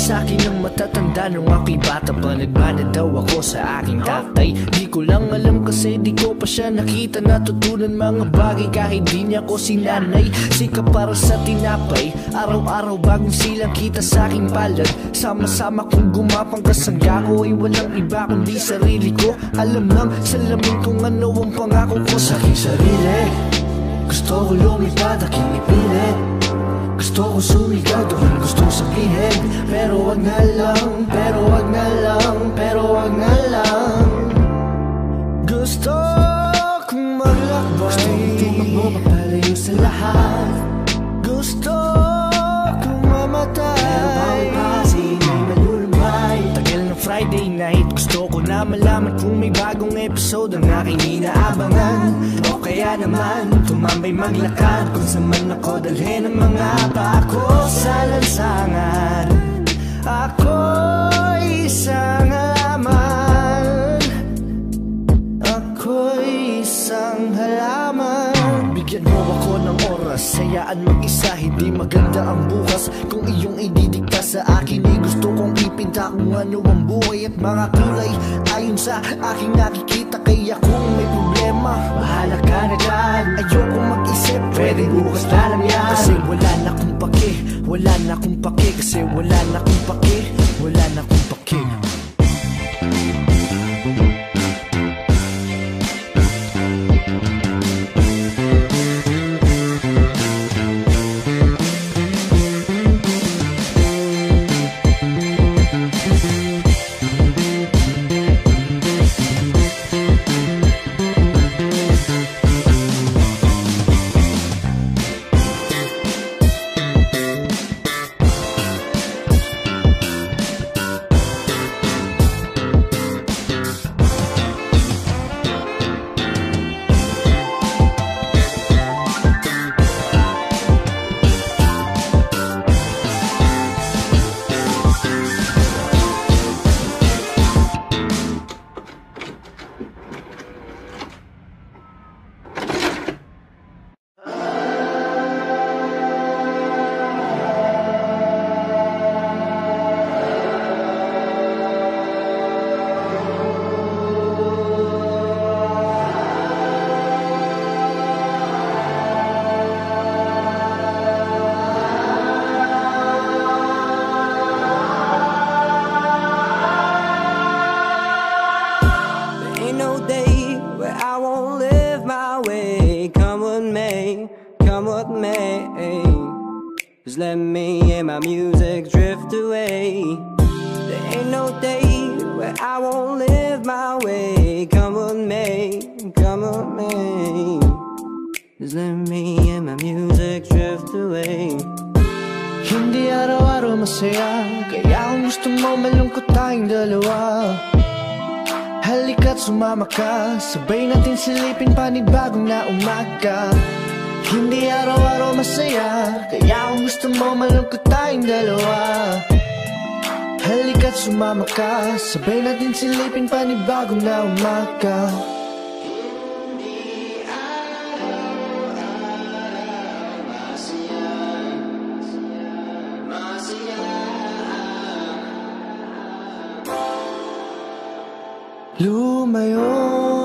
sa akin ng matatanda Nung ako'y bata pa Nagmana daw ako sa aking tatay. Di ko lang alam kasi di ko pa siya nakita. Natutunan mga bagay kahit di niya ko sinanay. Sika para sa tinapay Araw-araw bagong silang kita sa aking palad. Sama-sama kong gumapang kasangga ko Ay walang iba kundi sarili ko. Alam ng salamin kung ano ang pangako ko. Sa aking sarili Gusto ko lumipad aking ipilit gusto ko sumigaw doon gusto sabihin. Pero wag na lang, pero wag na lang, pero wag na lang. Gusto kong maglakbay. Gusto kong tumakbo papalayo sa lahat. Gusto kong mamatay. Friday night Gusto ko na malaman kung may bagong episode Ang aking inaabangan. O kaya naman tumambay maglakad Kung saan man ako dalhin ang mga pako sa lansangan. Ako'y isang halaman Ako'y isang halaman. Bigyan mo ako ng oras. Sayaan mag-isa Hindi maganda ang bukas. Kung iyong ididikta sa akin Ay gusto kong ipinta Kung ano ang buhay at mga kulay. Ayon sa aking nakikita Kaya kung may na dyan Ayoko mag-isip Pwede bukas na lang yan? Kasi wala na akong pake Wala na akong pake Kasi wala na akong pake Wala na akong pake live my way come what may come what may just let me and my music drift away. There ain't no day where I won't live my way. Come what may come what may just let me and my music drift away. Hindi araw-araw masaya Kaya gusto mo malungkot tayong dalawa. Halika't sumama ka. Sabay natin silipin panibagong na umaga. Hindi araw-araw masaya Kaya kung gusto mo malungkot tayong dalawa. Halika't sumama ka. Sabay natin silipin panibagong na umaga Lumayo